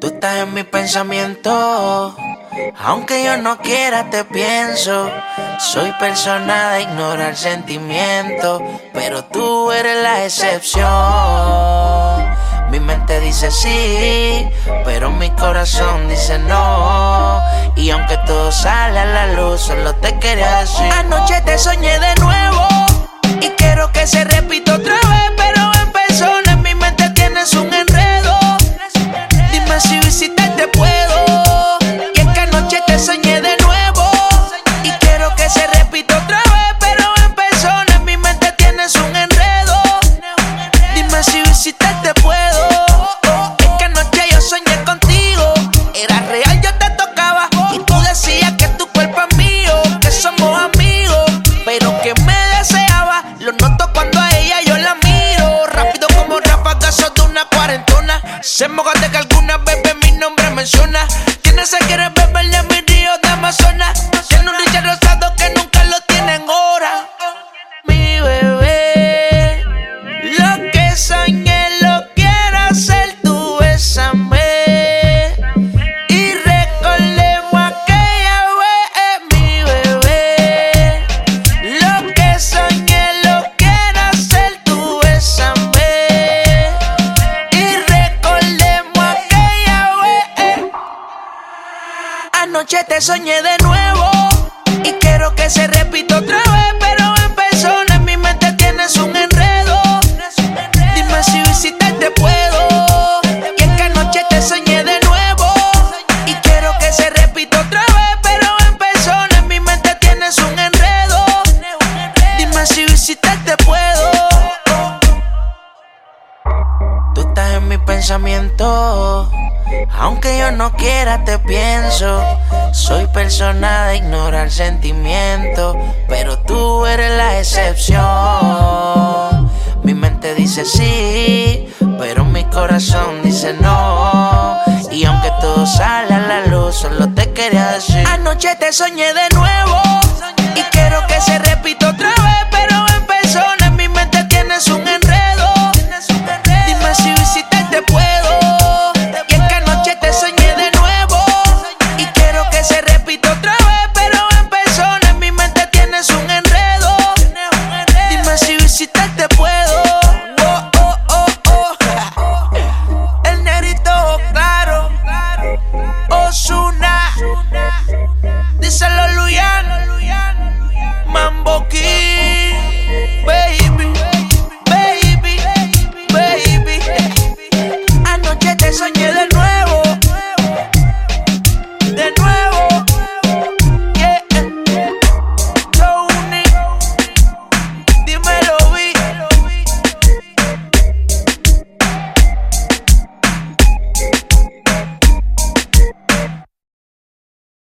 Tú estás en mi pensamiento. Aunque yo no quiera, te pienso. Soy persona de ignorar sentimientos. Pero tú eres la excepción. Mi mente dice sí, pero mi corazón dice no. Y aunque todo sale a la luz, solo te quería decir. Anoche te soñé de nuevo. Y quiero que se repita otra vez, Quienes se quiere beber de mi río de Amazonas. Tiene un Anoche te soñé de nuevo. Y quiero que se repita otra vez, pero en persona en mi mente tienes un enredo. Dime si visitarte puedo. Y es que anoche te soñé de nuevo. Y quiero que se repita otra vez, pero en persona en mi mente tienes un enredo. Dime si visitarte puedo. Tú estás en mi pensamiento. Aunque yo no quiera, te pienso. Soy persona de ignorar sentimientos. Pero tú eres la excepción. Mi mente dice sí, pero mi corazón dice no. Y aunque todo sale a la luz, solo te quería decir. Anoche te soñé de nuevo. Y quiero que se repita otra